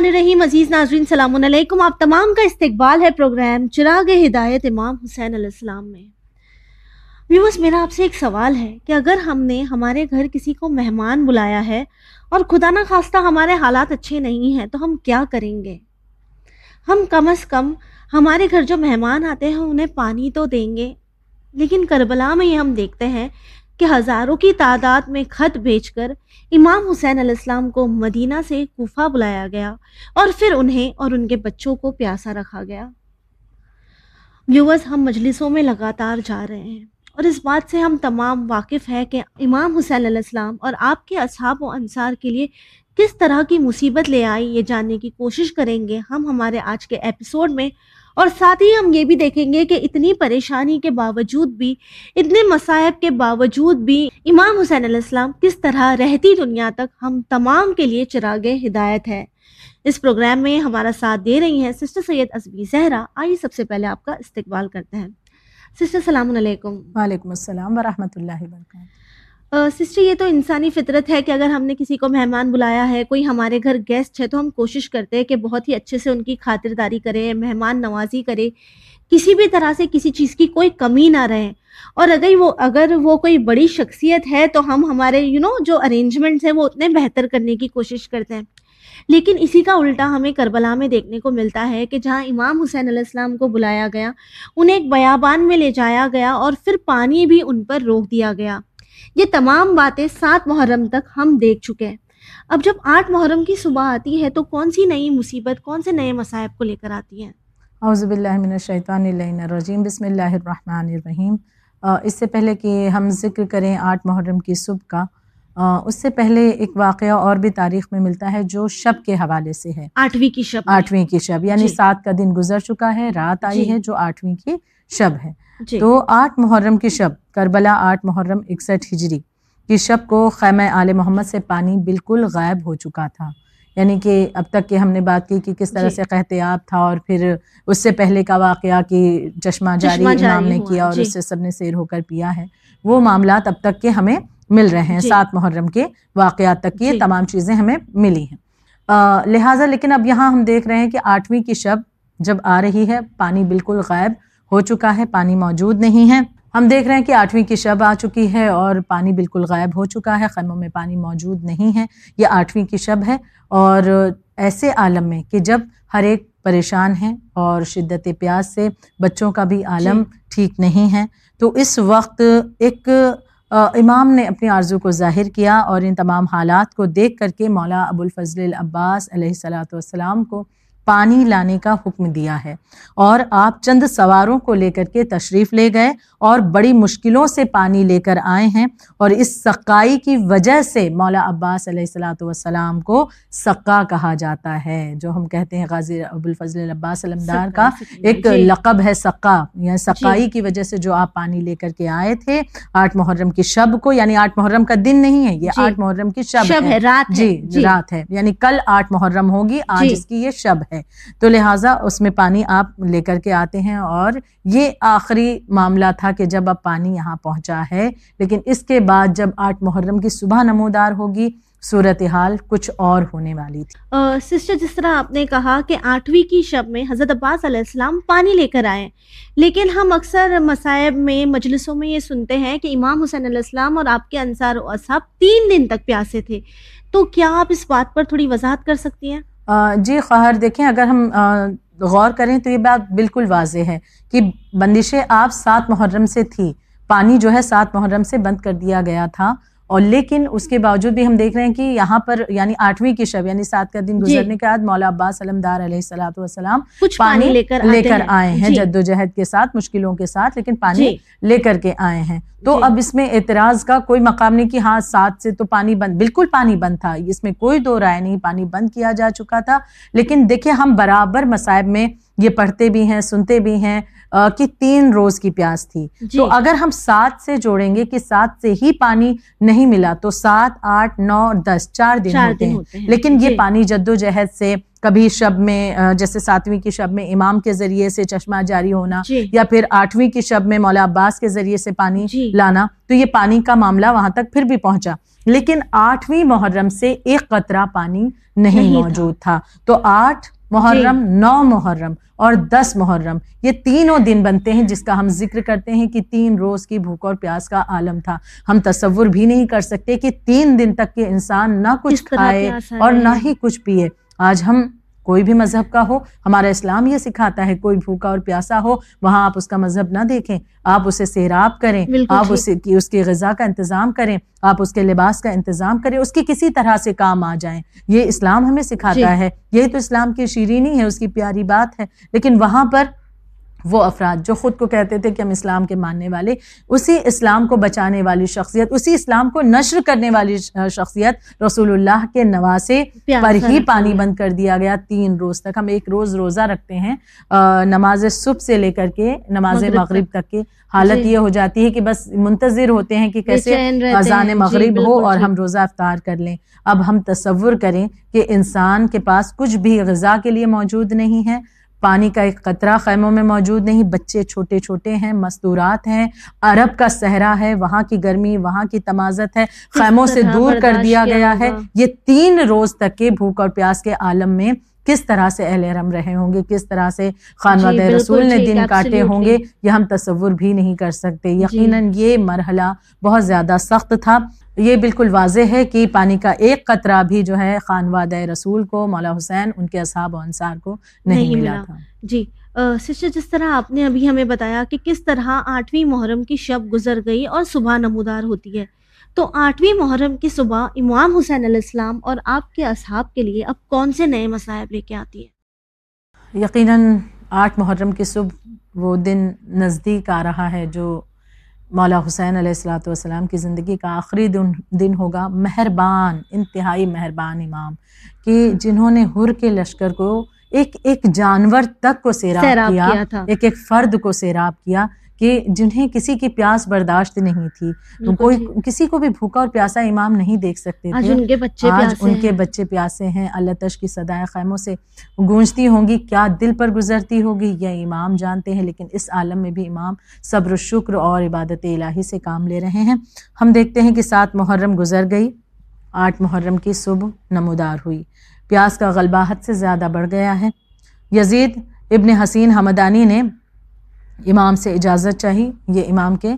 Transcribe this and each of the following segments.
الرحمن الرحیم، عزیز ناظرین، سلام علیکم۔ آپ تمام کا استقبال ہے پروگرام چراغ ہدایت امام حسین علیہ السلام میں۔ ویوس میرا آپ سے ایک سوال ہے کہ اگر ہم نے ہمارے گھر کسی کو مہمان بلایا ہے اور خدا نہ خواستہ ہمارے حالات اچھے نہیں ہیں، تو ہم کیا کریں گے؟ ہم کم از کم ہمارے گھر جو مہمان آتے ہیں، انہیں پانی تو دیں گے۔ لیکن کربلا میں یہ ہم دیکھتے ہیں کہ ہزاروں کی تعداد میں خط بھیج کر امام حسین علیہ السلام کو مدینہ سے کوفہ بلایا گیا اور پھر انہیں اور ان کے بچوں کو پیاسا رکھا گیا۔ ویورز، ہم مجلسوں میں لگاتار جا رہے ہیں اور اس بات سے ہم تمام واقف ہے کہ امام حسین علیہ السلام اور آپ کے اصحاب و انصار کے لیے کس طرح کی مصیبت لے آئی یہ جاننے کی کوشش کریں گے۔ ہم ہمارے آج کے ایپیسوڈ میں اور ساتھ ہی ہم یہ بھی دیکھیں گے کہ اتنی پریشانی کے باوجود بھی، اتنے مصائب کے باوجود بھی امام حسین علیہ السلام کس طرح رہتی دنیا تک ہم تمام کے لیے چراغ ہدایت ہے۔ اس پروگرام میں ہمارا ساتھ دے رہی ہیں سسٹر سید ازبی زہرا۔ آئیے سب سے پہلے آپ کا استقبال کرتے ہیں۔ سسٹر السلام علیکم۔ وعلیکم السلام ورحمۃ اللہ وبرکاتہ۔ سسٹر یہ تو انسانی فطرت ہے کہ اگر ہم نے کسی کو مہمان بلایا ہے کوئی ہمارے گھر گیسٹ ہے تو ہم کوشش کرتے ہیں کہ بہت ہی اچھے سے ان کی خاطرداری کریں مہمان نوازی کرے کسی بھی طرح سے کسی چیز کی کوئی کمی نہ رہے۔ اور اگر وہ اگر وہ کوئی بڑی شخصیت ہے تو ہم ہمارے یو you نو know, جو ارینجمنٹس ہیں وہ اتنے بہتر کرنے کی کوشش کرتے ہیں۔ لیکن اسی کا الٹا ہمیں کربلا میں دیکھنے کو ملتا ہے کہ جہاں امام حسین علیہ السلام کو بلایا گیا انہیں ایک بیابان میں لے جایا گیا اور پھر پانی بھی ان پر روک دیا گیا۔ یہ تمام باتیں سات محرم تک ہم دیکھ چکے ہیں۔ اب جب آٹھ محرم کی صبح آتی ہے تو کون سی نئی مصیبت کون سے نئے مصائب کو لے کر آتی ہیں اعوذ باللہ من الشیطان اللہ الرجیم۔ بسم اللہ الرحمن الرحیم۔ اس سے پہلے کہ ہم ذکر کریں آٹھ محرم کی صبح کا اس سے پہلے ایک واقعہ اور بھی تاریخ میں ملتا ہے جو شب کے حوالے سے ہے۔ آٹھویں کی شب۔ آٹھویں کی شب یعنی جی۔ سات کا دن گزر چکا ہے رات آئی جی۔ ہے جو آٹھویں کی شب ہے۔ تو آٹھ محرم کی شب کربلا آٹھ محرم اکسٹھ ہجری کی شب کو خیمہ آل محمد سے پانی بالکل غائب ہو چکا تھا۔ یعنی کہ اب تک کہ ہم نے بات کی کہ کس طرح جی۔ سے قحطیاب تھا اور پھر اس سے پہلے کا واقعہ کہ چشمہ جاری امام نے کیا اور جی۔ اس سے سب نے سیر ہو کر پیا ہے۔ وہ معاملات اب تک کے ہمیں مل رہے ہیں۔ جی۔ سات محرم کے واقعات تک کی یہ جی۔ تمام چیزیں ہمیں ملی ہیں۔ لہٰذا لیکن اب یہاں ہم دیکھ رہے ہیں کہ آٹھویں کی شب جب آ رہی ہے پانی بالکل غائب ہو چکا ہے پانی موجود نہیں ہے۔ ہم دیکھ رہے ہیں کہ آٹھویں کی شب آ چکی ہے اور پانی بالکل غائب ہو چکا ہے۔ خیموں میں پانی موجود نہیں ہے۔ یہ آٹھویں کی شب ہے اور ایسے عالم میں کہ جب ہر ایک پریشان ہیں اور شدت پیاس سے بچوں کا بھی عالم جی۔ ٹھیک نہیں ہے۔ تو اس وقت ایک امام نے اپنی آرزو کو ظاہر کیا اور ان تمام حالات کو دیکھ کر کے مولا ابو الفضل العباس علیہ السلاۃ والسلام کو پانی لانے کا حکم دیا ہے اور آپ چند سواروں کو لے کر کے تشریف لے گئے اور بڑی مشکلوں سے پانی لے کر آئے ہیں اور اس سقائی کی وجہ سے مولا عباس علیہ السلاۃ والسلام کو سقا کہا جاتا ہے جو ہم کہتے ہیں غازی ابوالفضل عباس علمدار کا ایک جی۔ لقب ہے سقا یعنی سقائی جی کی وجہ سے جو آپ پانی لے کر کے آئے تھے آٹھ محرم کی شب کو یعنی آٹھ محرم کا دن نہیں ہے یہ جی۔ آٹھ محرم کی شب, شب ہے۔ رات جی, جی۔ رات ہے۔ یعنی کل آٹھ محرم ہوگی آج جی۔ اس کی یہ شب ہے۔ تو لہٰذا اس میں پانی آپ لے کر کے آتے ہیں اور یہ آخری معاملہ تھا کہ جب اب پانی یہاں پہنچا ہے لیکن اس کے بعد جب آٹھ محرم کی صبح نمودار ہوگی صورتحال کچھ اور ہونے والی تھی۔ سسٹر جس طرح آپ نے کہا کہ آٹھویں کی شب میں حضرت عباس علیہ السلام پانی لے کر آئے لیکن ہم اکثر مصائب میں مجلسوں میں یہ سنتے ہیں کہ امام حسین علیہ السلام اور آپ کے انصار و اصحاب تین دن تک پیاسے تھے۔ تو کیا آپ اس بات پر تھوڑی وضاحت کر سکتی ہیں؟ جی خواہر دیکھیں اگر ہم غور کریں تو یہ بات بالکل واضح ہے کہ بندشیں آپ سات محرم سے تھی پانی جو ہے سات محرم سے بند کر دیا گیا تھا۔ اور لیکن اس کے باوجود بھی ہم دیکھ رہے ہیں کہ یہاں پر یعنی آٹھویں کی شب یعنی سات کا دن جی۔ گزرنے کے بعد مولا عباس علمدار علیہ السلاۃ والسلام پانی لے کر لے کر آئے ہیں جی۔ جد و جہد کے ساتھ مشکلوں کے ساتھ لیکن پانی جی۔ لے کر کے آئے ہیں۔ تو اب اس میں اعتراض کا کوئی مقام نہیں کہ ہاں سات سے تو پانی بند بالکل پانی بند تھا۔ اس میں کوئی دو رائے نہیں پانی بند کیا جا چکا تھا۔ لیکن دیکھیں ہم برابر مصائب میں یہ پڑھتے بھی ہیں سنتے بھی ہیں۔ کہ تین روز کی پیاس تھی۔ جی۔ تو اگر ہم سات سے جوڑیں گے کہ سات سے ہی پانی نہیں ملا تو سات آٹھ نو دس چار دن ہوتے ہیں۔ لیکن یہ جی۔ پانی جد و جہد سے کبھی شب میں جیسے ساتویں کی شب میں امام کے ذریعے سے چشمہ جاری ہونا جی۔ یا پھر آٹھویں کی شب میں مولا عباس کے ذریعے سے پانی لانا تو یہ پانی کا معاملہ وہاں تک پھر بھی پہنچا۔ لیکن آٹھویں محرم سے ایک قطرہ پانی نہیں موجود تھا۔ تو آٹھ محرم جی۔ نو محرم اور دس محرم۔ یہ تینوں دن بنتے ہیں جس کا ہم ذکر کرتے ہیں کہ تین روز کی بھوک اور پیاس کا عالم تھا۔ ہم تصور بھی نہیں کر سکتے کہ تین دن تک کے انسان نہ کچھ کھائے اور نہ ہی کچھ پیے۔ آج ہم کوئی بھی مذہب کا ہو ہمارا اسلام یہ سکھاتا ہے کوئی بھوکا اور پیاسا ہو وہاں آپ اس کا مذہب نہ دیکھیں۔ آپ اسے سیراب کریں آپ اسے اس کی غذا کا انتظام کریں آپ اس کے لباس کا انتظام کریں اس کی کسی طرح سے کام آ جائیں۔ یہ اسلام ہمیں سکھاتا جی۔ ہے۔ یہی تو اسلام کی شیرینی ہے اس کی پیاری بات ہے۔ لیکن وہاں پر وہ افراد جو خود کو کہتے تھے کہ ہم اسلام کے ماننے والے اسی اسلام کو بچانے والی شخصیت اسی اسلام کو نشر کرنے والی شخصیت رسول اللہ کے نواسے پر ہی پانی بند کر دیا گیا تین روز تک۔ ہم ایک روز روزہ رکھتے ہیں نماز صبح سے لے کر کے نماز مغرب تک۔ کے۔ حالت جی۔ یہ ہو جاتی ہے کہ بس منتظر ہوتے ہیں کہ کیسے اذان جی، مغرب ہو اور ہم روزہ افطار کر لیں۔ اب ہم تصور کریں کہ انسان کے پاس کچھ بھی غذا کے لیے موجود نہیں ہے۔ پانی کا ایک قطرہ خیموں میں موجود نہیں بچے چھوٹے چھوٹے ہیں مستورات ہیں عرب کا صحرا ہے وہاں کی گرمی وہاں کی تمازت ہے خیموں سے دور کر دیا گیا ہے۔ یہ تین روز تک کے بھوک اور پیاس کے عالم میں کس طرح سے اہل رم رہے ہوں گے؟ کس طرح سے خانواد جی، رسول نے دن کاٹے ہوں گے؟ یہ ہم تصور بھی نہیں کر سکتے۔ جی۔ یقیناً یہ مرحلہ بہت زیادہ سخت تھا۔ یہ بالکل واضح ہے کہ پانی کا ایک قطرہ بھی جو ہے خانواد رسول کو مولا حسین ان کے اصحاب و انصار کو نہیں ملا تھا۔ جی سسٹر جس طرح آپ نے ابھی ہمیں بتایا کہ کس طرح آٹھویں محرم کی شب گزر گئی اور صبح نمودار ہوتی ہے تو آٹھویں محرم کی صبح امام حسین علیہ السلام اور آپ کے اصحاب کے لیے اب کون سے نئے مسائب لے کے آتی ہے یقیناً آٹھ محرم کی صبح وہ دن نزدیک آ رہا ہے جو مولا حسین علیہ السلاۃ والسلام کی زندگی کا آخری دن دن ہوگا مہربان انتہائی مہربان امام کہ جنہوں نے حر کے لشکر کو ایک ایک جانور تک کو سیراب کیا ایک ایک فرد کو سیراب کیا کہ جنہیں کسی کی پیاس برداشت نہیں تھی تو کوئی کسی کو بھی بھوکا اور پیاسا امام نہیں دیکھ سکتے تھے۔ ان کے بچے آج ان کے بچے پیاسے ہیں۔ اللہ تش کی صدائے خیموں سے گونجتی ہوں گی۔ کیا دل پر گزرتی ہوگی؟ یہ امام جانتے ہیں لیکن اس عالم میں بھی امام صبر و شکر اور عبادت الہی سے کام لے رہے ہیں۔ ہم دیکھتے ہیں کہ سات محرم گزر گئی۔ آٹھ محرم کی صبح نمودار ہوئی۔ پیاس کا غلبہ حد سے زیادہ بڑھ گیا ہے۔ یزید ابن حسین حمدانی نے امام سے اجازت چاہی یہ امام کے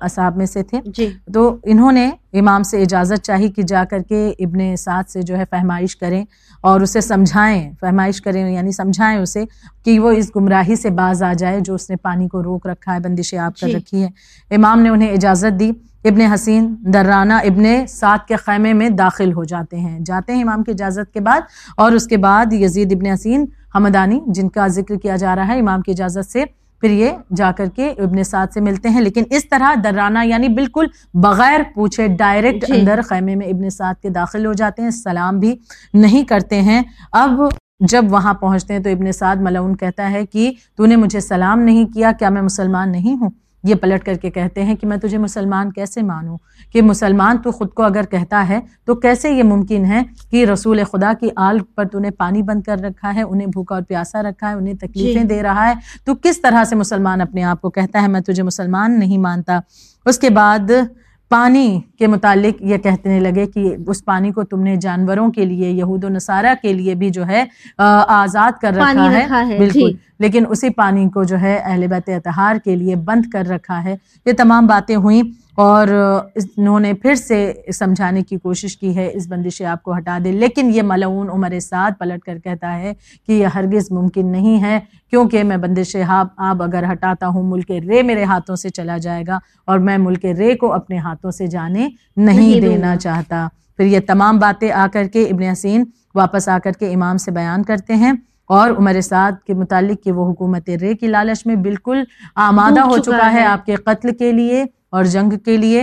اصحاب میں سے تھے۔ جی۔ تو انہوں نے امام سے اجازت چاہی کہ جا کر کے ابن سعد سے جو ہے فہمائش کریں اور اسے سمجھائیں۔ فہمائش کریں یعنی سمجھائیں اسے کہ وہ اس گمراہی سے باز آ جائے جو اس نے پانی کو روک رکھا ہے بندشیں آپ کر جی۔ رکھی ہے۔ امام نے انہیں اجازت دی۔ ابن حسین درانہ ابن سعد کے خیمے میں داخل ہو جاتے ہیں۔ جاتے ہیں امام کی اجازت کے بعد اور اس کے بعد یزید ابن حسین حمدانی جن کا ذکر کیا جا رہا ہے امام کی اجازت سے پھر یہ جا کر کے ابن سعد سے ملتے ہیں۔ لیکن اس طرح درانہ یعنی بالکل بغیر پوچھے ڈائریکٹ جی۔ اندر خیمے میں ابن سعد کے داخل ہو جاتے ہیں سلام بھی نہیں کرتے ہیں۔ اب جب وہاں پہنچتے ہیں تو ابن سعد ملعون کہتا ہے کہ تو نے مجھے سلام نہیں کیا کیا میں مسلمان نہیں ہوں؟ یہ پلٹ کر کے کہتے ہیں کہ میں تجھے مسلمان کیسے مانوں؟ کہ مسلمان تو خود کو اگر کہتا ہے تو کیسے یہ ممکن ہے کہ رسول خدا کی آل پر تو نے پانی بند کر رکھا ہے انہیں بھوکا اور پیاسا رکھا ہے انہیں تکلیفیں جی۔ دے رہا ہے؟ تو کس طرح سے مسلمان اپنے آپ کو کہتا ہے میں تجھے مسلمان نہیں مانتا؟ اس کے بعد پانی کے متعلق یہ کہتے لگے کہ اس پانی کو تم نے جانوروں کے لیے یہود و نصارہ کے لیے بھی جو ہے آزاد کر رکھا ہے۔ بالکل۔ جی۔ لیکن اسی پانی کو جو ہے اہل بیت اتحار کے لیے بند کر رکھا ہے۔ یہ تمام باتیں ہوئیں۔ اور انہوں نے پھر سے سمجھانے کی کوشش کی ہے اس بندش آپ کو ہٹا دے۔ لیکن یہ ملعون عمر ساتھ پلٹ کر کہتا ہے کہ یہ ہرگز ممکن نہیں ہے کیونکہ میں بندش آب اگر ہٹاتا ہوں ملک رے میرے ہاتھوں سے چلا جائے گا اور میں ملک رے کو اپنے ہاتھوں سے جانے نہیں دینا چاہتا۔ پھر یہ تمام باتیں آ کر کے ابن حسین واپس آ کر کے امام سے بیان کرتے ہیں اور عمر سعد کے متعلق کہ وہ حکومت رے کی لالچ میں بالکل آمادہ ہو چکا ہے۔ آپ کے قتل کے لیے۔ اور جنگ کے لیے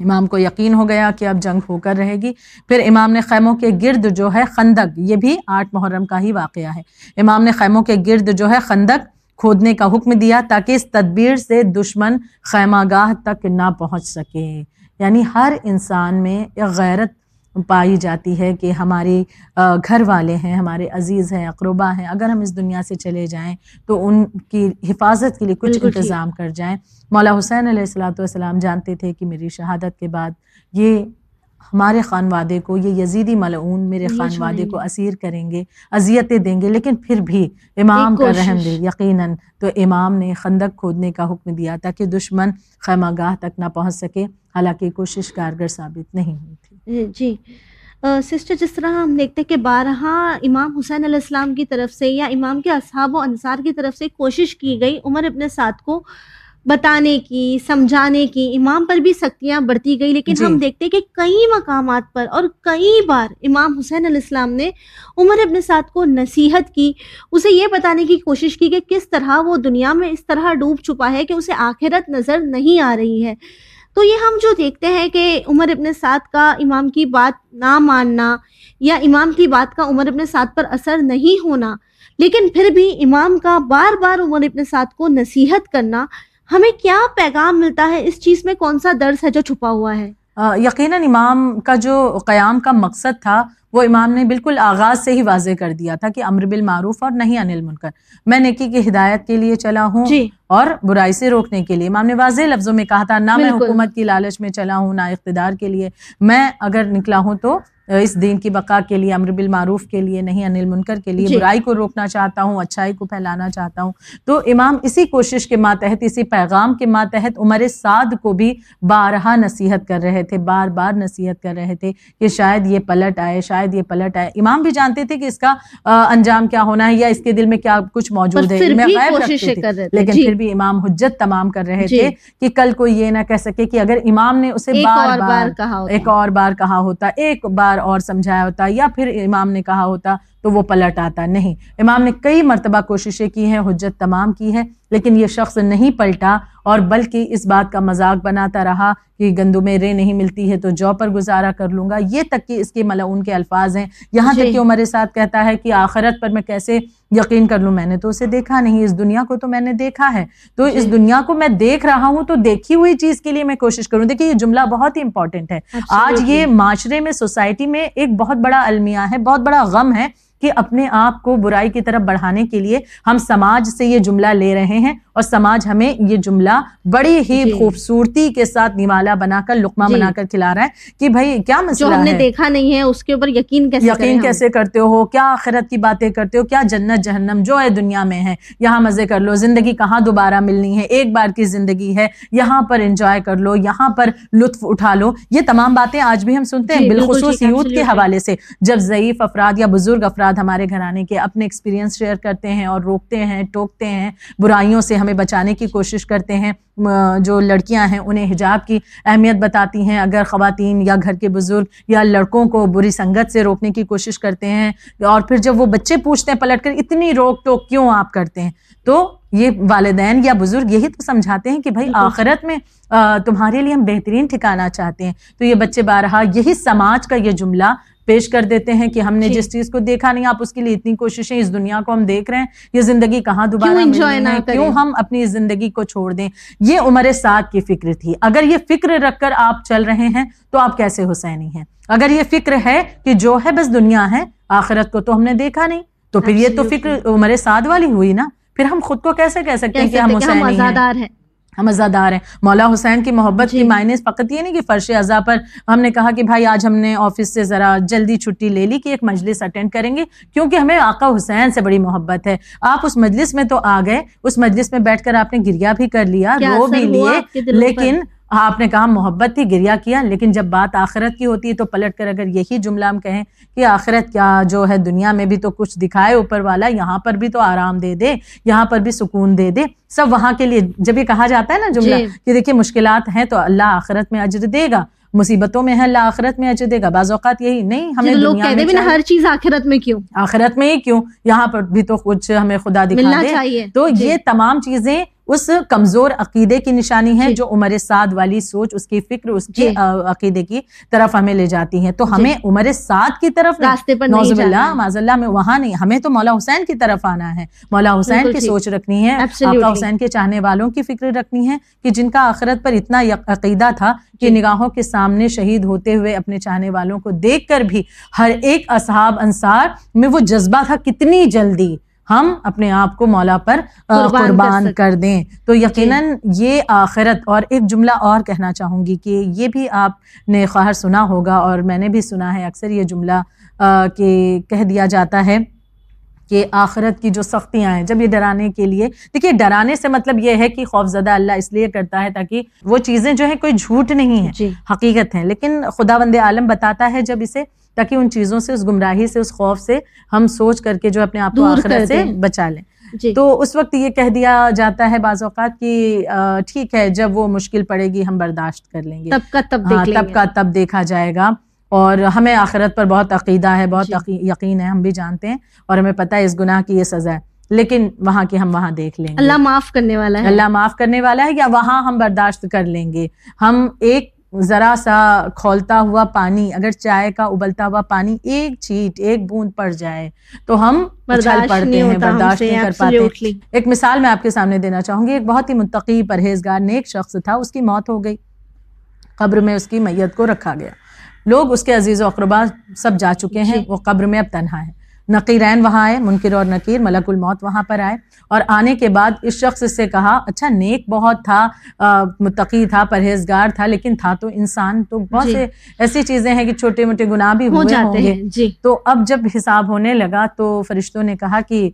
امام کو یقین ہو گیا کہ اب جنگ ہو کر رہے گی۔ پھر امام نے خیموں کے گرد جو ہے خندق، یہ بھی آٹھ محرم کا ہی واقعہ ہے۔ امام نے خیموں کے گرد جو ہے خندق کھودنے کا حکم دیا تاکہ اس تدبیر سے دشمن خیمہ گاہ تک نہ پہنچ سکے۔ یعنی ہر انسان میں ایک غیرت پائی جاتی ہے کہ ہمارے گھر والے ہیں ہمارے عزیز ہیں اقربا ہیں۔ اگر ہم اس دنیا سے چلے جائیں تو ان کی حفاظت کے لیے کچھ انتظام کر جائیں۔ مولا حسین علیہ السلاۃ والسلام جانتے تھے کہ میری شہادت کے بعد یہ ہمارے خانوادے کو یہ یزیدی ملعون میرے خانوادے کو اسیر کریں گے اذیتیں دیں گے لیکن پھر بھی امام کا رحم دے۔ یقیناً تو امام نے خندق کھودنے کا حکم دیا تاکہ دشمن خیمہ گاہ تک نہ پہنچ سکے۔ حالانکہ کوشش کارگر ثابت نہیں ہوئی۔ جی سسٹر جس طرح ہم دیکھتے کہ بارہا امام حسین علیہ السلام کی طرف سے یا امام کے اصحاب و انصار کی طرف سے کوشش کی گئی عمر اپنے ساتھ کو بتانے کی سمجھانے کی امام پر بھی سختیاں بڑھتی گئی۔ لیکن جی. ہم دیکھتے کہ کئی مقامات پر اور کئی بار امام حسین علیہ السلام نے عمر ابن سعد کو نصیحت کی اسے یہ بتانے کی کوشش کی کہ کس طرح وہ دنیا میں اس طرح ڈوب چھپا ہے کہ اسے آخرت نظر نہیں آ رہی ہے۔ تو یہ ہم جو دیکھتے ہیں کہ عمر ابن سعد کا امام کی بات نہ ماننا یا امام کی بات کا عمر ابن سعد پر اثر نہیں ہونا، لیکن پھر بھی امام کا بار بار عمر ابن سعد کو نصیحت کرنا ہمیں کیا پیغام ملتا ہے؟ اس چیز میں کون سا درس ہے جو چھپا ہوا ہے؟ یقیناً امام کا جو قیام کا مقصد تھا وہ امام نے بالکل آغاز سے ہی واضح کر دیا تھا کہ امر بالمعروف اور نہیں انل منکر میں نیکی کی ہدایت کے لیے چلا ہوں جی۔ اور برائی سے روکنے کے لیے۔ امام نے واضح لفظوں میں کہا تھا نہ میں حکومت کی لالچ میں چلا ہوں نہ اقتدار کے لیے۔ میں اگر نکلا ہوں تو اس دین کی بقا کے لیے امر بالمعروف کے لیے نہیں انل منکر کے لیے جی۔ برائی کو روکنا چاہتا ہوں اچھائی کو پھیلانا چاہتا ہوں۔ تو امام اسی کوشش کے ماتحت اسی پیغام کے ماتحت عمر سعد کو بھی بارہا نصیحت کر رہے تھے بار بار نصیحت کر رہے تھے کہ شاید یہ پلٹ آئے شاید یہ پلٹ آئے۔ امام بھی جانتے تھے کہ اس کا انجام کیا ہونا ہے یا اس کے دل میں کیا کچھ موجود ہے۔ لیکن جی۔ پھر بھی امام حجت تمام کر رہے جی۔ تھے کہ کل کوئی یہ نہ کہہ سکے کہ اگر امام نے اسے بار بار ایک اور بار کہا ہوتا ایک بار اور سمجھایا ہوتا یا پھر امام نے کہا ہوتا تو وہ پلٹ آتا نہیں۔ امام نے کئی مرتبہ کوششیں کی ہیں حجت تمام کی ہے لیکن یہ شخص نہیں پلٹا اور بلکہ اس بات کا مذاق بناتا رہا کہ گندو میں رے نہیں ملتی ہے تو جو پر گزارا کر لوں گا۔ یہ تک کہ اس کے ملعون کے الفاظ ہیں۔ یہاں تک جی۔ کہ عمر ساتھ کہتا ہے کہ آخرت پر میں کیسے یقین کر لوں میں نے تو اسے دیکھا نہیں اس دنیا کو تو میں نے دیکھا ہے۔ تو اس جی۔ دنیا کو میں دیکھ رہا ہوں تو دیکھی ہوئی چیز کے لیے میں کوشش کروں۔ دیکھیے یہ جملہ بہت ہی امپورٹنٹ ہے۔ آج یہ معاشرے میں سوسائٹی میں ایک بہت بڑا المیہ ہے بہت بڑا غم ہے کہ اپنے آپ کو برائی کی طرف بڑھانے کے لیے ہم سماج سے یہ جملہ لے رہے ہیں۔ اور سماج ہمیں یہ جملہ بڑی ہی جی۔ خوبصورتی کے ساتھ نوالا بنا کر لقمہ جی۔ بنا کر کھلا رہا ہے کہ بھائی کیا مسئلہ جو ہم نے دیکھا نہیں ہے اس کے اوپر یقین کیسے یقین کیسے کرتے ہو؟ کیا آخرت کی باتیں کرتے ہو؟ کیا جنت جہنم جو ہے دنیا میں ہے؟ یہاں مزے کر لو زندگی کہاں دوبارہ ملنی ہے؟ ایک بار کی زندگی ہے یہاں پر انجوائے کر لو یہاں پر لطف اٹھا لو۔ یہ تمام باتیں آج بھی ہم سنتے ہیں جی، بالخصوص یوتھ کے حوالے سے۔ جب ضعیف افراد یا بزرگ افراد ہمارے گھرانے کے اپنے ایکسپیرینس شیئر کرتے ہیں اور روکتے ہیں ٹوکتے ہیں برائیوں سے ہمیں بچانے کی کوشش کرتے ہیں۔ جو لڑکیاں ہیں انہیں حجاب کی اہمیت بتاتی ہیں۔ اگر خواتین یا گھر کے بزرگ یا لڑکوں کو بری سنگت سے روکنے کی کوشش کرتے ہیں اور پھر جب وہ بچے پوچھتے ہیں پلٹ کر اتنی روک ٹوک کیوں آپ کرتے ہیں؟ تو یہ والدین یا بزرگ یہی تو سمجھاتے ہیں کہ بھائی آخرت میں تمہارے لیے ہم بہترین ٹھکانا چاہتے ہیں۔ تو یہ بچے بارہا یہی سماج کا یہ جملہ پیش کر دیتے ہیں کہ ہم نے جی۔ جس چیز کو دیکھا نہیں آپ اس کے لیے اتنی کوششیں اس دنیا کو ہم دیکھ رہے ہیں یہ زندگی کہاں دوبارہ کیوں ہم اپنی زندگی کو چھوڑ دیں؟ یہ عمر سات کی فکر تھی۔ اگر یہ فکر رکھ کر آپ چل رہے ہیں تو آپ کیسے حسینی ہیں؟ اگر یہ فکر ہے کہ جو ہے بس دنیا ہے آخرت کو تو ہم نے دیکھا نہیں تو پھر یہ تو فکر عمر سعد والی ہوئی نا؟ پھر ہم خود کو کیسے کہہ سکتے ہیں کہ ہم حسینی ہیں۔ ہم ازادار ہیں۔ مولا حسین کی محبت کی جی۔ معنی فقط یہ نہیں کہ فرش اعضا پر ہم نے کہا کہ بھائی آج ہم نے آفس سے ذرا جلدی چھٹی لے لی کہ ایک مجلس اٹینڈ کریں گے کیونکہ ہمیں آقا حسین سے بڑی محبت ہے۔ آپ اس مجلس میں تو آ گئے اس مجلس میں بیٹھ کر آپ نے گریا بھی کر لیا رو بھی لیے لیکن آپ نے کہا محبت تھی گریا کیا لیکن جب بات آخرت کی ہوتی ہے تو پلٹ کر اگر یہی جملہ ہم کہیں کہ آخرت کیا جو ہے دنیا میں بھی تو کچھ دکھائے اوپر والا یہاں پر بھی تو آرام دے دے یہاں پر بھی سکون دے دے سب وہاں کے لیے۔ جب یہ کہا جاتا ہے نا جملہ جی۔ کہ دیکھیے مشکلات ہیں تو اللہ آخرت میں اجر دے گا مصیبتوں میں ہے اللہ آخرت میں اجر دے گا۔ بعض اوقات یہی نہیں ہمیں لوگ کہتے ہیں ہر چیز آخرت میں کیوں؟ آخرت میں ہی کیوں؟ یہاں پر بھی تو کچھ ہمیں خدا دکھا دے۔ تو جی۔ یہ تمام چیزیں اس کمزور عقیدے کی نشانی ہے جی۔ جو عمر سعد والی سوچ اس کی فکر اس کی جی۔ عقیدے کی طرف ہمیں لے جاتی ہیں۔ تو جی۔ ہمیں عمر سعد کی طرف راستے پر اللہ معذ اللہ میں وہاں نہیں۔ ہمیں تو مولا حسین کی طرف آنا ہے۔ مولا حسین کی سوچ رکھنی ہے۔ آقا حسین کے چاہنے والوں کی فکر رکھنی ہے کہ جن کا آخرت پر اتنا عقیدہ تھا کہ نگاہوں کے سامنے شہید ہوتے ہوئے اپنے چاہنے والوں کو دیکھ کر بھی ہر ایک اصحاب انصار میں وہ جذبہ تھا کتنی جلدی۔ ہم اپنے آپ کو مولا پر قربان کر دیں تو یقیناً جی۔ یہ آخرت اور ایک جملہ اور کہنا چاہوں گی کہ یہ بھی آپ نے خواہر سنا ہوگا اور میں نے بھی سنا ہے اکثر یہ جملہ کہ کہہ دیا جاتا ہے کہ آخرت کی جو سختیاں ہیں جب یہ ڈرانے کے لیے دیکھیے ڈرانے سے مطلب یہ ہے کہ خوف زدہ اللہ اس لیے کرتا ہے تاکہ وہ چیزیں جو ہیں کوئی جھوٹ نہیں ہے جی۔ حقیقت ہیں لیکن خدا بند عالم بتاتا ہے جب اسے تاکہ ان چیزوں سے اس گمراہی سے اس خوف سے ہم سوچ کر کے جو اپنے آپ کو آخرت سے بچا لیں۔ جی۔ تو اس وقت یہ کہہ دیا جاتا ہے بعض اوقات کہ ٹھیک ہے جب وہ مشکل پڑے گی ہم برداشت کر لیں گے۔ تب کا تب ہاں، تب کا تب دیکھا جائے گا۔ اور ہمیں آخرت پر بہت عقیدہ ہے بہت جی۔ یقین ہے ہم بھی جانتے ہیں۔ اور ہمیں پتہ ہے اس گناہ کی یہ سزا ہے۔ لیکن وہاں کی ہم وہاں دیکھ لیں گے۔ اللہ معاف کرنے والا ہے۔ اللہ معاف کرنے والا ہے یا وہاں ہم برداشت کر لیں گے۔ ہم ایک ذرا سا کھولتا ہوا پانی اگر چائے کا ابلتا ہوا پانی ایک چھیٹ ایک بوند پڑ جائے تو ہم برداشت پڑتے ہیں برداشت نہیں کر پاتے۔ ایک مثال میں آپ کے سامنے دینا چاہوں گی ایک بہت ہی متقی پرہیزگار نیک شخص تھا اس کی موت ہو گئی۔ قبر میں اس کی میت کو رکھا گیا۔ لوگ اس کے عزیز و اقربا سب جا چکے ہیں جی۔ وہ قبر میں اب تنہا ہے۔ نقیرین وہاں آئے منکر اور نقیر ملک الموت وہاں پر آئے۔ اور آنے کے بعد اس شخص سے کہا اچھا نیک بہت تھا متقی تھا پرہیزگار تھا لیکن تھا تو انسان۔ تو بہت جی۔ سے ایسی چیزیں ہیں کہ چھوٹے موٹے گناہ بھی ہوئے ہوں گے۔ جی۔ تو اب جب حساب ہونے لگا تو فرشتوں نے کہا کہ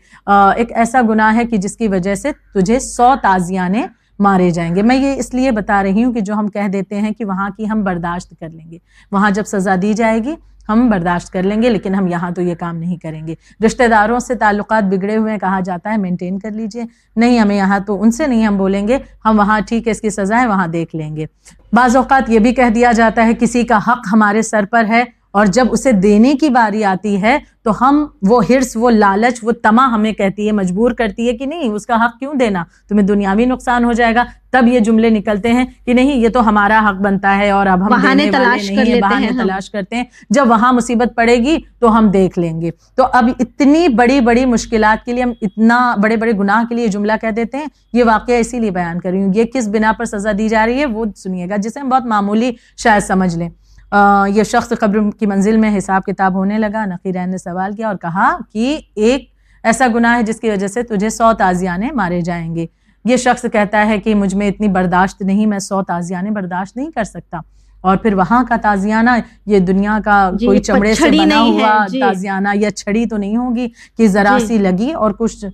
ایک ایسا گناہ ہے کہ جس کی وجہ سے تجھے سو تازیانے مارے جائیں گے۔ میں یہ اس لیے بتا رہی ہوں کہ جو ہم کہہ دیتے ہیں کہ وہاں کی ہم برداشت کر لیں گے۔ وہاں جب سزا دی جائے گی ہم برداشت کر لیں گے، لیکن ہم یہاں تو یہ کام نہیں کریں گے۔ رشتہ داروں سے تعلقات بگڑے ہوئے کہا جاتا ہے مینٹین کر لیجیے۔ نہیں، ہمیں یہاں تو ان سے نہیں ہم بولیں گے، ہم وہاں ٹھیک ہے، اس کی سزا ہے وہاں دیکھ لیں گے۔ بعض اوقات یہ بھی کہہ دیا جاتا ہے، کسی کا حق ہمارے سر پر ہے اور جب اسے دینے کی باری آتی ہے تو ہم وہ ہرس وہ لالچ وہ تما ہمیں کہتی ہے مجبور کرتی ہے کہ نہیں اس کا حق کیوں دینا؟ تمہیں دنیاوی نقصان ہو جائے گا۔ تب یہ جملے نکلتے ہیں کہ نہیں یہ تو ہمارا حق بنتا ہے اور اب ہم بہانے تلاش کر بہانے تلاش کرتے ہیں۔ جب وہاں مصیبت پڑے گی تو ہم دیکھ لیں گے۔ تو اب اتنی بڑی بڑی مشکلات کے لیے ہم اتنا بڑے بڑے گناہ کے لیے جملہ کہہ دیتے ہیں۔ یہ واقعہ اسی لیے بیان کر رہی ہوں۔ یہ کس بنا پر سزا دی جا رہی ہے وہ سنیے گا جسے ہم بہت معمولی شاید سمجھ لیں۔ یہ شخص قبر کی منزل میں حساب کتاب ہونے لگا نقیرین نے سوال کیا اور کہا کہ ایک ایسا گناہ ہے جس کی وجہ سے تجھے سو تازیانے مارے جائیں گے یہ شخص کہتا ہے کہ مجھ میں اتنی برداشت نہیں میں سو تازیانے برداشت نہیں کر سکتا اور پھر وہاں کا تازیانہ یہ دنیا کا جی، کوئی چمڑے سے بنا ہوا جی۔ تازیانہ یا چھڑی تو نہیں ہوگی کہ ذرا جی۔ سی لگی اور کچھ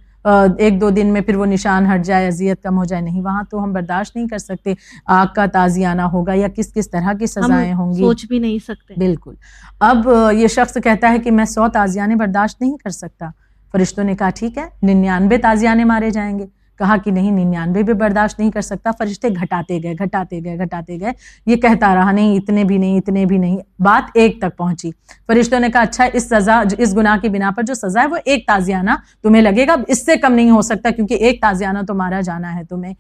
ایک دو دن میں پھر وہ نشان ہٹ جائے اذیت کم ہو جائے نہیں وہاں تو ہم برداشت نہیں کر سکتے۔ آگ کا تازیانہ ہوگا یا کس کس طرح کی سزائیں ہوں گی؟ سوچ بھی نہیں سکتے۔ بالکل۔ اب یہ شخص کہتا ہے کہ میں سو تازیانے برداشت نہیں کر سکتا۔ فرشتوں نے کہا ٹھیک ہے ننانوے تازیانے مارے جائیں گے۔ کہا کہ نہیں، ننانوے بھی برداشت نہیں کر سکتا، فرشتے گھٹاتے گئے گھٹاتے گئے گھٹاتے گئے۔ یہ کہتا رہا، نہیں، اتنے بھی نہیں، اتنے بھی نہیں۔ بات ایک تک پہنچی۔ فرشتوں نے کہا اچھا اس سزا، اس گناہ کی بنا پر جو سزا ہے، وہ ایک تازیانہ تمہیں لگے گا۔ اس سے کم نہیں ہو سکتا، کیونکہ ایک تازیانہ تو مارا جانا ہے تمہیں۔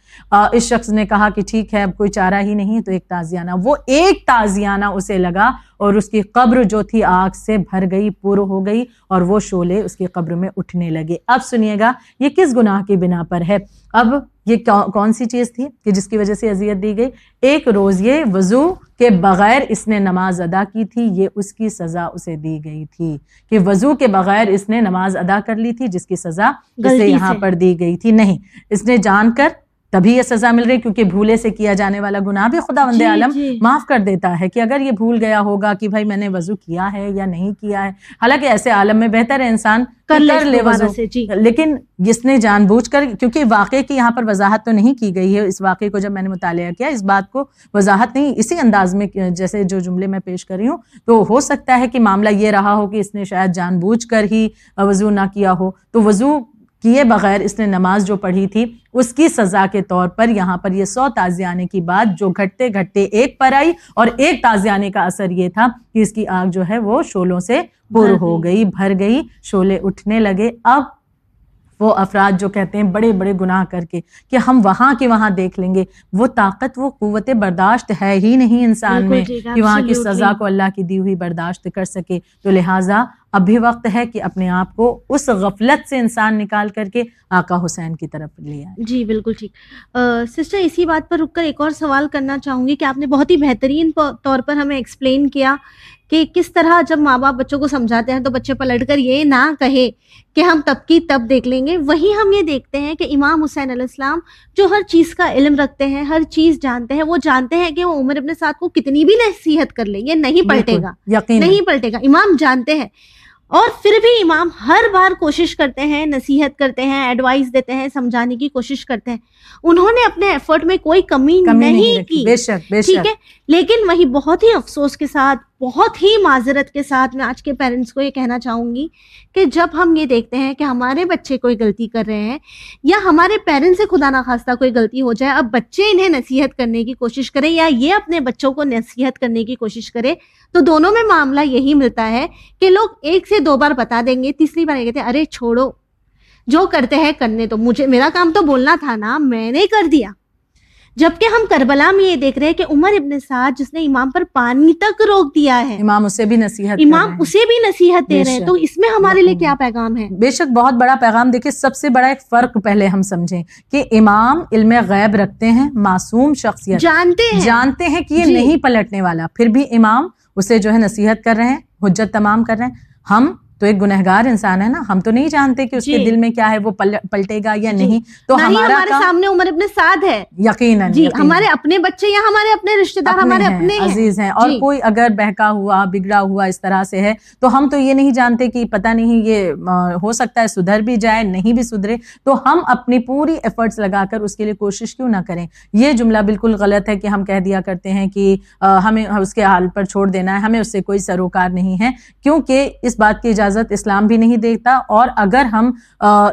اس شخص نے کہا کہ ٹھیک ہے، اب کوئی چارہ ہی نہیں، تو ایک تازیانہ۔ وہ ایک تازیانہ اسے لگا اور اس کی قبر جو تھی آگ سے بھر گئی پور ہو گئی اور وہ شولے اس کی قبر میں اٹھنے لگے۔ اب سنیے گا یہ کس گناہ کی بنا پر ہے؟ اب یہ کون سی چیز تھی کہ جس کی وجہ سے اذیت دی گئی؟ ایک روز یہ وضو کے بغیر اس نے نماز ادا کی تھی یہ اس کی سزا اسے دی گئی تھی کہ وضو کے بغیر اس نے نماز ادا کر لی تھی جس کی سزا اسے یہاں پر دی گئی تھی۔ نہیں اس نے جان کر تبھی یہ سزا مل رہی کیونکہ بھولے سے کیا جانے والا گناہ بھی خدا وند جی، عالم جی۔ معاف کر دیتا ہے کہ اگر یہ بھول گیا ہوگا کہ بھائی میں نے وضو کیا ہے یا نہیں کیا ہے حالانکہ ایسے عالم میں بہتر ہے انسان کر لے وضو جی۔ لیکن جس نے جان بوجھ کر کیونکہ واقعے کی یہاں پر وضاحت تو نہیں کی گئی ہے اس واقعے کو جب میں نے مطالعہ کیا اس بات کو وضاحت نہیں اسی انداز میں جیسے جو جملے میں پیش کر رہی ہوں تو ہو سکتا ہے کہ معاملہ یہ رہا ہو کہ اس نے شاید جان بوجھ کر ہی وضو نہ کیا ہو تو وضو کیے بغیر اس نے نماز جو پڑھی تھی اس کی سزا کے طور پر یہاں پر یہ سو تازیانے کی بات جو گھٹتے گھٹتے ایک پر آئی اور ایک تازیانے کا اثر یہ تھا کہ اس کی آگ جو ہے وہ شولوں سے پر ہو گئی۔ بھر گئی شولے اٹھنے لگے۔ اب وہ افراد جو کہتے ہیں بڑے بڑے گناہ کر کے کہ ہم وہاں کے وہاں دیکھ لیں گے وہ طاقت وہ قوت برداشت ہے ہی نہیں انسان میں کہ وہاں کی سزا کو اللہ کی دی ہوئی برداشت کر سکے۔ تو لہٰذا اب بھی وقت ہے کہ اپنے آپ کو اس غفلت سے انسان نکال کر کے آقا حسین کی طرف لیا جی بالکل ٹھیک۔ سسٹر اسی بات پر رک کر ایک اور سوال کرنا چاہوں گی کہ آپ نے بہت ہی بہترین طور پر ہمیں ایکسپلین کیا کہ کس طرح جب ماں باپ بچوں کو سمجھاتے ہیں تو بچے پلٹ کر یہ نہ کہے کہ ہم تب کی تب دیکھ لیں گے۔ وہی ہم یہ دیکھتے ہیں کہ امام حسین علیہ السلام جو ہر چیز کا علم رکھتے ہیں ہر چیز جانتے ہیں وہ جانتے ہیں کہ وہ عمر اپنے ساتھ کو کتنی بھی نصیحت کر لیں گے نہیں پلٹے گا۔ نہیں پلٹے گا امام جانتے ہیں۔ اور پھر بھی امام ہر بار کوشش کرتے ہیں نصیحت کرتے ہیں ایڈوائز دیتے ہیں سمجھانے کی کوشش کرتے ہیں۔ انہوں نے اپنے ایفرٹ میں کوئی کمی نہیں کی۔ ٹھیک ہے؟ لیکن وہی بہت ہی افسوس کے ساتھ بہت ہی معذرت کے ساتھ میں آج کے پیرنٹس کو یہ کہنا چاہوں گی کہ جب ہم یہ دیکھتے ہیں کہ ہمارے بچے کوئی غلطی کر رہے ہیں یا ہمارے پیرنٹس سے خدا نخواستہ کوئی غلطی ہو جائے، اب بچے انہیں نصیحت کرنے کی کوشش کریں یا یہ اپنے بچوں کو نصیحت کرنے کی کوشش کرے، تو دونوں میں معاملہ یہی ملتا ہے کہ لوگ ایک سے دو بار بتا دیں گے، تیسری بار یہ کہتے ہیں، ارے چھوڑو، جو کرتے ہیں کرنے تو، مجھے، میرا کام تو بولنا تھا نا، میں نے کر دیا۔ جبکہ ہم کربلا میں یہ دیکھ رہے ہیں کہ عمر ابن سعد جس نے امام پر پانی تک روک دیا ہے امام اسے بھی نصیحت امام اسے بھی نصیحت دے رہے ہیں۔ تو اس میں ہمارے لیے کیا پیغام ہے؟ بے شک بہت بڑا پیغام۔ دیکھیں سب سے بڑا ایک فرق پہلے ہم سمجھیں کہ امام علم غیب رکھتے ہیں معصوم شخصیت۔ جانتے ہیں۔ جانتے ہیں کہ یہ جی۔ نہیں پلٹنے والا۔ پھر بھی امام اسے جو ہے نصیحت کر رہے ہیں حجت تمام کر رہے ہیں۔ ہم تو ایک گنہگار انسان ہے نا ہم تو نہیں جانتے کہ اس کے جی۔ دل میں کیا ہے وہ پلٹے گا یا جی۔ نہیں۔ تو ہمارا سامنے عمر اپنے ساتھ ہے۔ یقیناً جی ہمارے اپنے بچے یا ہمارے اپنے رشتے دار ہمارے اپنے عزیز ہیں۔ اور۔ کوئی اگر بہکا ہوا بگڑا ہوا اس طرح سے ہے تو ہم تو یہ نہیں جانتے کہ پتہ نہیں یہ ہو سکتا ہے سدھر بھی جائے نہیں بھی سدھرے۔ تو ہم اپنی پوری ایفرٹس لگا کر اس کے لیے کوشش کیوں نہ کریں؟ یہ جملہ بالکل غلط ہے کہ ہم کہہ دیا کرتے ہیں کہ ہمیں اس کے حال پر چھوڑ دینا ہے ہمیں اس سے کوئی سروکار نہیں ہے۔ کیونکہ اس بات کی اجازت اسلام بھی نہیں دیکھتا اور اگر ہم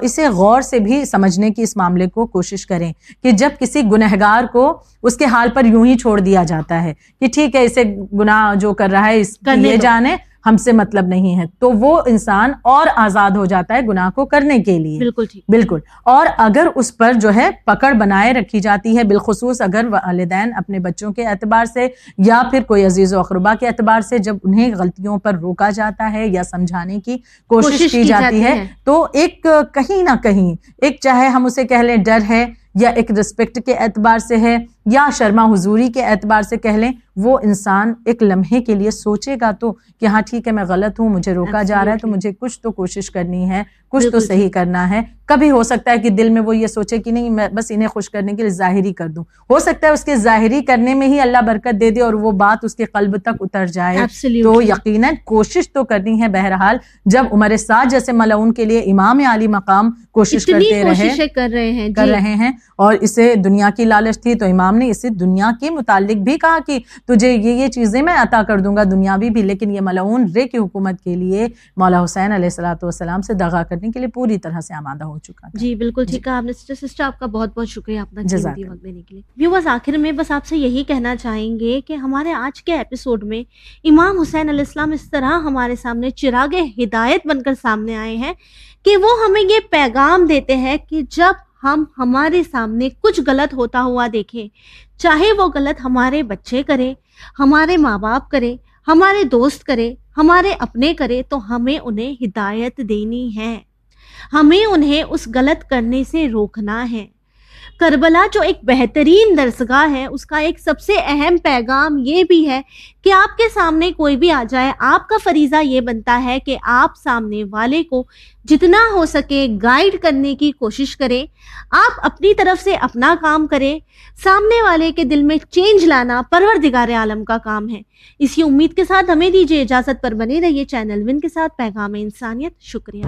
اسے غور سے بھی سمجھنے کی اس معاملے کو کوشش کریں کہ جب کسی گنہگار کو اس کے حال پر یوں ہی چھوڑ دیا جاتا ہے کہ ٹھیک ہے اسے گناہ جو کر رہا ہے اس یہ جانے۔ ہم سے مطلب نہیں ہے۔ تو وہ انسان اور آزاد ہو جاتا ہے گناہ کو کرنے کے لیے۔ بالکل بالکل۔ اور اگر اس پر جو ہے پکڑ بنائے رکھی جاتی ہے بالخصوص اگر والدین اپنے بچوں کے اعتبار سے یا پھر کوئی عزیز و اقربا کے اعتبار سے جب انہیں غلطیوں پر روکا جاتا ہے یا سمجھانے کی کوشش کی جاتی ہے تو ایک کہیں نہ کہیں ایک چاہے ہم اسے کہہ لیں ڈر ہے یا ایک رسپیکٹ کے اعتبار سے ہے یا شرما حضوری کے اعتبار سے کہہ لیں وہ انسان ایک لمحے کے لیے سوچے گا تو کہ ہاں ٹھیک ہے میں غلط ہوں مجھے روکا جا رہا ہے تو مجھے کچھ تو کوشش کرنی ہے کچھ تو صحیح کرنا ہے۔ کبھی ہو سکتا ہے کہ دل میں وہ یہ سوچے کہ نہیں میں بس انہیں خوش کرنے کے لیے ظاہری کر دوں۔ ہو سکتا ہے اس کے ظاہری کرنے میں ہی اللہ برکت دے دے اور وہ بات اس کے قلب تک اتر جائے۔ تو یقیناً کوشش تو کرنی ہے بہرحال۔ جب عمر سعد جیسے ملعون کے لیے امام عالی مقام کوشش کرتے رہے کر رہے ہیں کر جی۔ رہے ہیں اور اسے دنیا کی لالچ تھی تو امام نے اسے دنیا کے متعلق بھی کہا کہ تجھے یہ یہ چیزیں میں عطا کر دوں گا دنیاوی بھی لیکن یہ ملعون رے کی حکومت کے لیے مولا حسین علیہ السلاۃ والسلام سے دغا کرنے کے لیے پوری طرح سے آمادہ ہو چکا جی بالکل ٹھیک ہے آپ نے۔ سسٹر سسٹر آپ کا بہت بہت شکریہ اپنا قیمتی وقت دینے کے لیے۔ ویورز آخر میں بس آپ سے یہی کہنا چاہیں گے کہ ہمارے آج کے ایپیسوڈ میں امام حسین علیہ السلام اس طرح ہمارے سامنے چراغ ہدایت بن کر سامنے آئے ہیں کہ وہ ہمیں یہ پیغام دیتے ہیں کہ جب ہم ہمارے سامنے کچھ غلط ہوتا ہوا دیکھیں۔ چاہے وہ غلط ہمارے بچے کرے، ہمارے ماں باپ کرے، ہمارے دوست کرے، ہمارے اپنے کرے، تو ہمیں انہیں ہدایت دینی ہے۔ ہمیں انہیں اس غلط کرنے سے روکنا ہے۔ کربلا جو ایک بہترین درسگاہ ہے، اس کا ایک سب سے اہم پیغام یہ بھی ہے کہ آپ کے سامنے کوئی بھی آ جائے، آپ کا فریضہ یہ بنتا ہے کہ آپ سامنے والے کو جتنا ہو سکے گائیڈ کرنے کی کوشش کریں آپ اپنی طرف سے اپنا کام کریں سامنے والے کے دل میں چینج لانا پروردگار عالم کا کام ہے۔ اسی امید کے ساتھ ہمیں دیجیے اجازت پر بنے رہیے چینل ون کے ساتھ، پیغام انسانیت، شکریہ۔